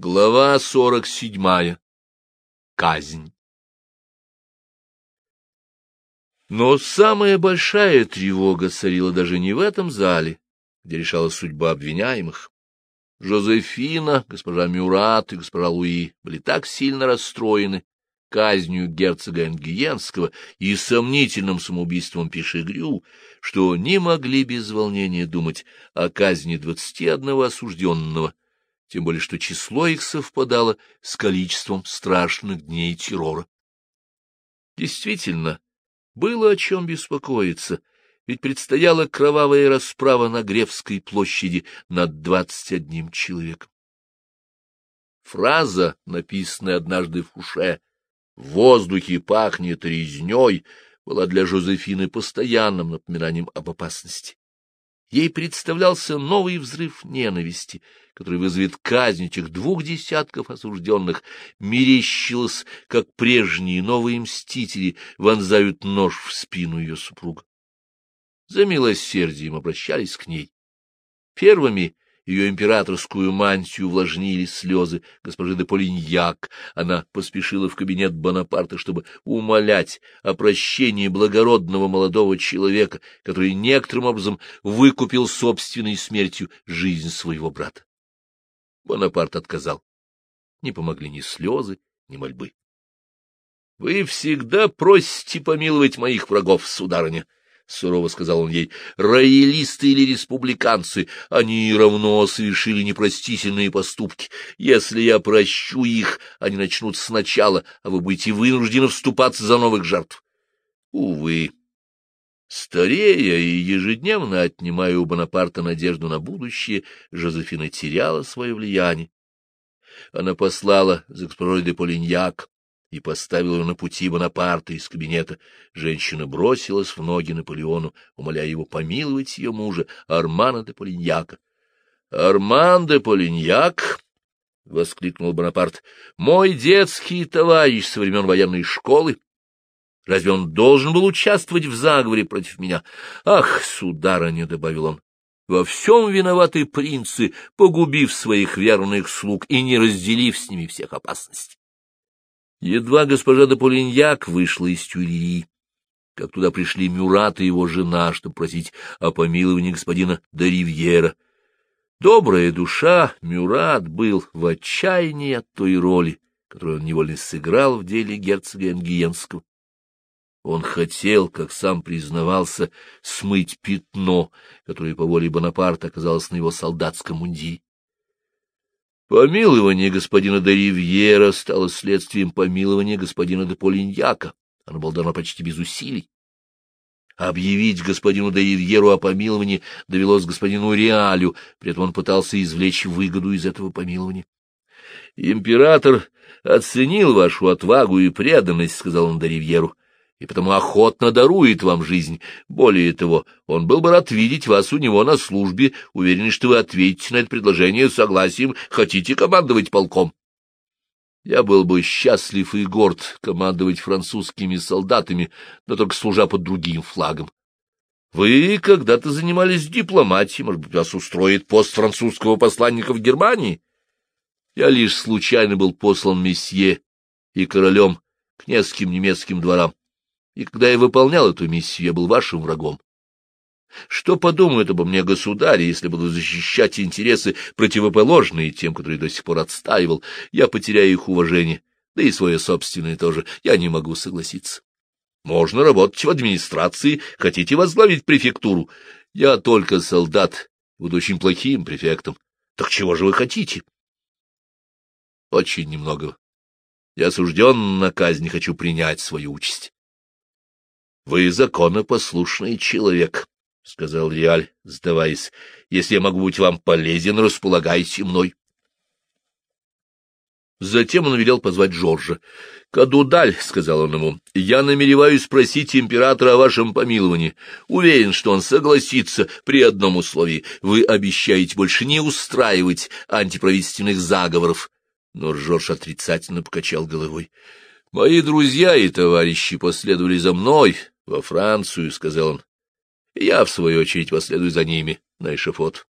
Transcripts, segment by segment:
Глава сорок седьмая. Казнь. Но самая большая тревога царила даже не в этом зале, где решалась судьба обвиняемых. Жозефина, госпожа Мюрат и госпожа Луи были так сильно расстроены казнью герцога Энгиенского и сомнительным самоубийством Пешегрю, что не могли без волнения думать о казни двадцати одного осужденного, тем более что число их совпадало с количеством страшных дней террора. Действительно, было о чем беспокоиться, ведь предстояла кровавая расправа на Гревской площади над двадцать одним человеком. Фраза, написанная однажды в Фуше «В воздухе пахнет резней», была для Жозефины постоянным напоминанием об опасности. Ей представлялся новый взрыв ненависти, который вызовет казнь этих двух десятков осужденных, мерещилось, как прежние новые мстители вонзают нож в спину ее супруга. За милосердием обращались к ней. Первыми ее императорскую мантию увлажнили слезы госпожи де Полиньяк. Она поспешила в кабинет Бонапарта, чтобы умолять о прощении благородного молодого человека, который некоторым образом выкупил собственной смертью жизнь своего брата. Бонапарт отказал. Не помогли ни слезы, ни мольбы. — Вы всегда просите помиловать моих врагов, сударыня, — сурово сказал он ей, — роялисты или республиканцы, они равно совершили непростительные поступки. Если я прощу их, они начнут сначала, а вы будете вынуждены вступаться за новых жертв. Увы, старея и ежедневно отнимая у Бонапарта надежду на будущее, Жозефина теряла свое влияние. Она послала за госпожой де Полиньяк, и поставил ее на пути Бонапарта из кабинета. Женщина бросилась в ноги Наполеону, умоляя его помиловать ее мужа, Армана де Полиньяка. — Арман де Полиньяк! — воскликнул Бонапарт. — Мой детский товарищ со времен военной школы. Разве он должен был участвовать в заговоре против меня? Ах, сударыня, — добавил он, — во всем виноваты принцы, погубив своих верных слуг и не разделив с ними всех опасностей. Едва госпожа де Полиньяк вышла из тюрьи, как туда пришли Мюрат и его жена, чтобы просить о помиловании господина де Ривьера. Добрая душа Мюрат был в отчаянии от той роли, которую он невольно сыграл в деле герцога Энгиенского. Он хотел, как сам признавался, смыть пятно, которое по воле Бонапарта оказалось на его солдатском мундире. Помилование господина де Ривьера стало следствием помилования господина де Полиньяка. Оно было дано почти без усилий. Объявить господину де Ривьеру о помиловании довелось господину Реалю, при этом он пытался извлечь выгоду из этого помилования. «Император оценил вашу отвагу и преданность», — сказал он де Ривьеру и потому охотно дарует вам жизнь. Более того, он был бы рад видеть вас у него на службе, уверен, что вы ответите на это предложение согласием, хотите командовать полком. Я был бы счастлив и горд командовать французскими солдатами, но только служа под другим флагом. Вы когда-то занимались дипломатией, может быть, вас устроит пост французского посланника в Германии? Я лишь случайно был послан месье и королем к нескольким немецким дворам и когда я выполнял эту миссию, я был вашим врагом. Что подумают обо мне государи, если буду защищать интересы, противоположные тем, которые до сих пор отстаивал? Я потеряю их уважение, да и свое собственное тоже. Я не могу согласиться. Можно работать в администрации, хотите возглавить префектуру. Я только солдат, буду очень плохим префектом. Так чего же вы хотите? Очень немного. Я осужден на казнь, хочу принять свою участь. Вы законопослушный человек, — сказал Реаль, сдаваясь. — Если я могу быть вам полезен, располагайте мной. Затем он велел позвать Жоржа. — Кадудаль, — сказал он ему, — я намереваюсь спросить императора о вашем помиловании. Уверен, что он согласится при одном условии. Вы обещаете больше не устраивать антиправительственных заговоров. Но Жорж отрицательно покачал головой. — Мои друзья и товарищи последовали за мной, во Францию, — сказал он. — Я, в свою очередь, последую за ними на эшафот.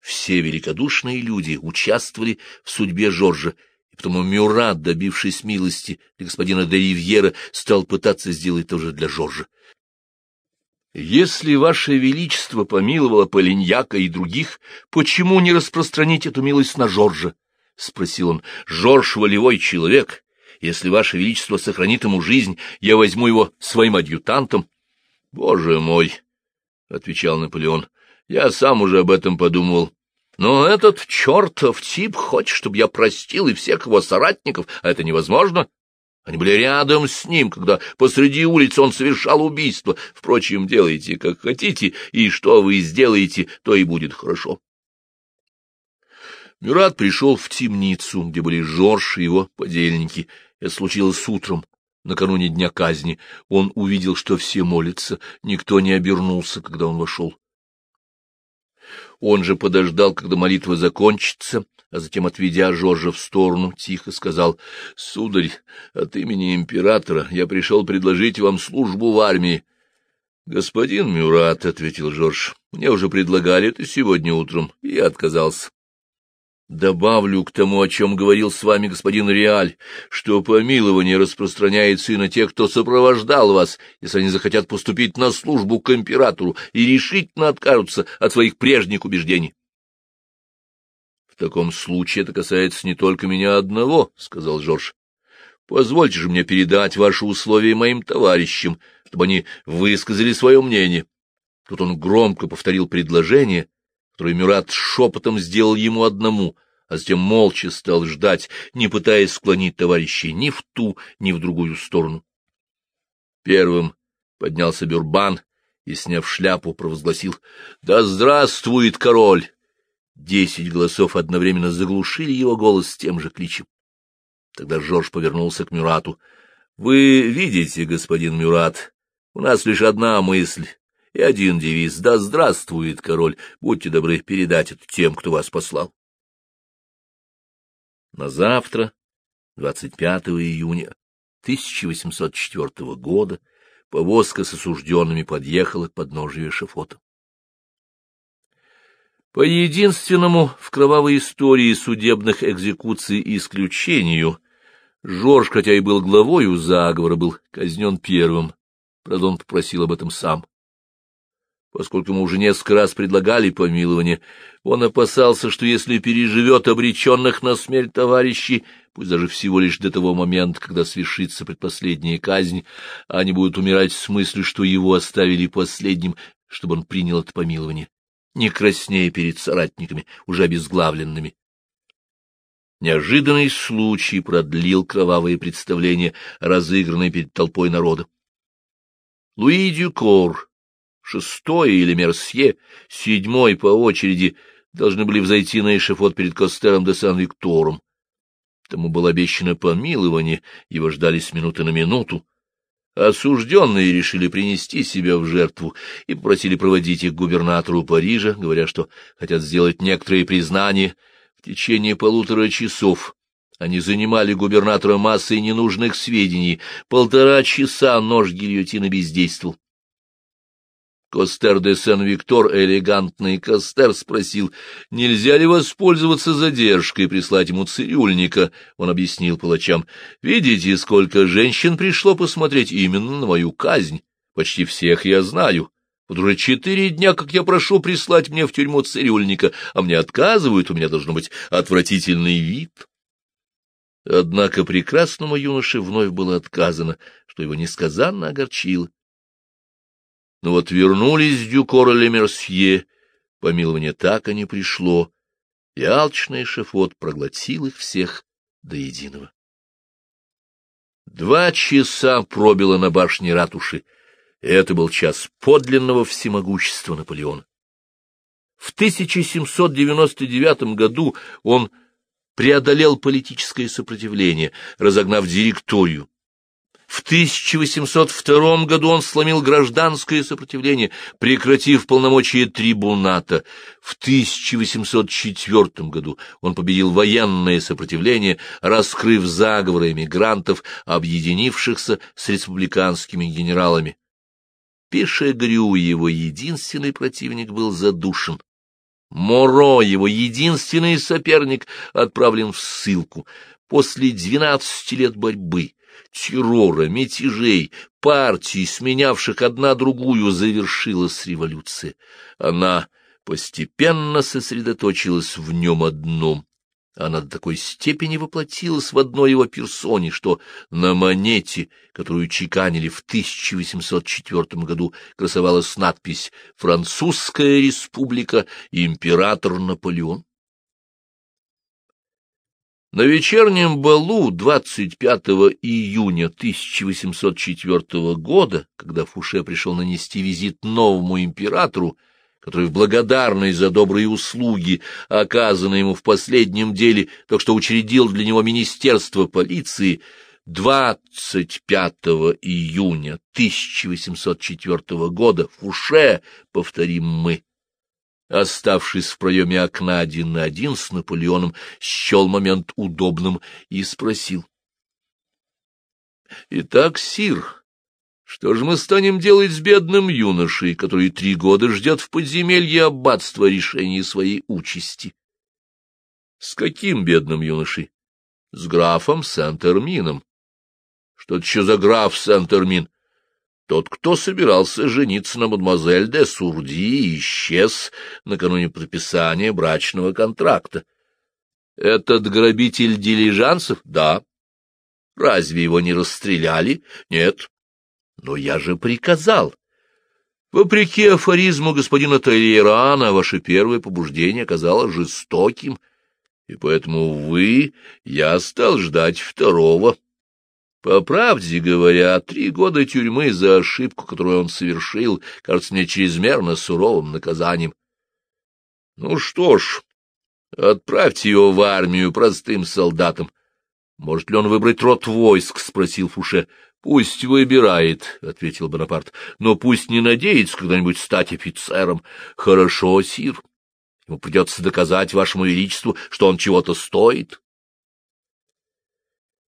Все великодушные люди участвовали в судьбе Жоржа, и потому Мюрат, добившись милости для господина де Ривьера, стал пытаться сделать то же для Жоржа. Если Ваше Величество помиловало Полиньяка и других, почему не распространить эту милость на Жоржа? — спросил он. — Жорж — волевой человек. Если Ваше Величество сохранит ему жизнь, я возьму его своим адъютантом. — Боже мой! — отвечал Наполеон. — Я сам уже об этом подумал. Но этот чертов тип хочет, чтобы я простил и всех его соратников, а это невозможно. Они были рядом с ним, когда посреди улицы он совершал убийство. Впрочем, делайте, как хотите, и что вы сделаете, то и будет хорошо. Мюрат пришел в темницу, где были Жорж и его подельники. Это случилось утром, накануне дня казни. Он увидел, что все молятся, никто не обернулся, когда он вошел. Он же подождал, когда молитва закончится, а затем, отведя Жоржа в сторону, тихо сказал, — Сударь, от имени императора я пришел предложить вам службу в армии. — Господин Мюрат, — ответил Жорж, — мне уже предлагали это сегодня утром, и я отказался. Добавлю к тому, о чем говорил с вами господин Реаль, что помилование распространяется и на тех, кто сопровождал вас, если они захотят поступить на службу к императору и решительно откажутся от своих прежних убеждений. — В таком случае это касается не только меня одного, — сказал Жорж. — Позвольте же мне передать ваши условия моим товарищам, чтобы они высказали свое мнение. Тут он громко повторил предложение, которую Мюрат шепотом сделал ему одному, а затем молча стал ждать, не пытаясь склонить товарищей ни в ту, ни в другую сторону. Первым поднялся Бюрбан и, сняв шляпу, провозгласил «Да здравствует король!» Десять голосов одновременно заглушили его голос тем же кличем. Тогда Жорж повернулся к Мюрату. — Вы видите, господин Мюрат, у нас лишь одна мысль и один девиз «Да здравствует король!» Будьте добры передать это тем, кто вас послал. На завтра, 25 июня 1804 года, повозка с осужденными подъехала к подножию эшафота. По единственному в кровавой истории судебных экзекуций исключению, Жорж, хотя и был главою заговора, был казнен первым. Правда, он попросил об этом сам. Поскольку ему уже несколько раз предлагали помилование, он опасался, что если переживет обреченных на смерть товарищей, пусть даже всего лишь до того момента, когда свершится предпоследняя казнь, они будут умирать с мыслью, что его оставили последним, чтобы он принял это помилование, не краснея перед соратниками, уже обезглавленными. Неожиданный случай продлил кровавые представления, разыгранные перед толпой народа. Луи Дюкор, шестой или Мерсье, седьмой по очереди, должны были взойти на эшафот перед Костером де Сан-Виктором. Тому было обещано помилование, его ждали с минуты на минуту. Осужденные решили принести себя в жертву и попросили проводить их губернатору Парижа, говоря, что хотят сделать некоторые признания. В течение полутора часов они занимали губернатора массой ненужных сведений. Полтора часа нож гильотины бездействовал. Костер де Сен-Виктор, элегантный Костер, спросил, нельзя ли воспользоваться задержкой и прислать ему цирюльника. Он объяснил палачам, видите, сколько женщин пришло посмотреть именно на мою казнь. Почти всех я знаю. Вот уже четыре дня, как я прошу прислать мне в тюрьму цирюльника, а мне отказывают, у меня должно быть отвратительный вид. Однако прекрасному юноше вновь было отказано, что его несказанно огорчило. Но вот вернулись Дюкор и Лемерсье, помилование так и не пришло, и алчный шефот проглотил их всех до единого. Два часа пробило на башне ратуши, и это был час подлинного всемогущества Наполеона. В 1799 году он преодолел политическое сопротивление, разогнав директорию, в 1802 году он сломил гражданское сопротивление, прекратив полномочия трибуната. В 1804 году он победил военное сопротивление, раскрыв заговоры эмигрантов, объединившихся с республиканскими генералами. Пешегрю его единственный противник был задушен. Моро, его единственный соперник, отправлен в ссылку. После двенадцати лет борьбы, террора, мятежей, партий, сменявших одна другую, завершилась революция. Она постепенно сосредоточилась в нем одном. Она до такой степени воплотилась в одной его персоне, что на монете, которую чеканили в 1804 году, красовалась надпись «Французская республика, император Наполеон». На вечернем балу 25 июня 1804 года, когда Фуше пришел нанести визит новому императору, который в благодарность за добрые услуги, оказанные ему в последнем деле, только что учредил для него Министерство полиции, 25 июня 1804 года Фуше, повторим мы, оставшись в проеме окна один на один с Наполеоном, счел момент удобным и спросил. — Итак, сир, что же мы станем делать с бедным юношей, который три года ждет в подземелье аббатства решения своей участи? — С каким бедным юношей? — С графом Сент-Эрмином. — Что это еще за граф Сент-Эрмин? — тот, кто собирался жениться на мадемуазель де Сурди, исчез накануне подписания брачного контракта. Этот грабитель дилижансов? Да. Разве его не расстреляли? Нет. Но я же приказал. Вопреки афоризму господина Толейрана, ваше первое побуждение оказалось жестоким, и поэтому вы, я стал ждать второго. По правде говоря, три года тюрьмы за ошибку, которую он совершил, кажется мне чрезмерно суровым наказанием. Ну что ж, отправьте его в армию простым солдатам. Может ли он выбрать род войск? — спросил Фуше. — Пусть выбирает, — ответил Бонапарт, — но пусть не надеется когда-нибудь стать офицером. Хорошо, сир. Ему придется доказать вашему величеству, что он чего-то стоит.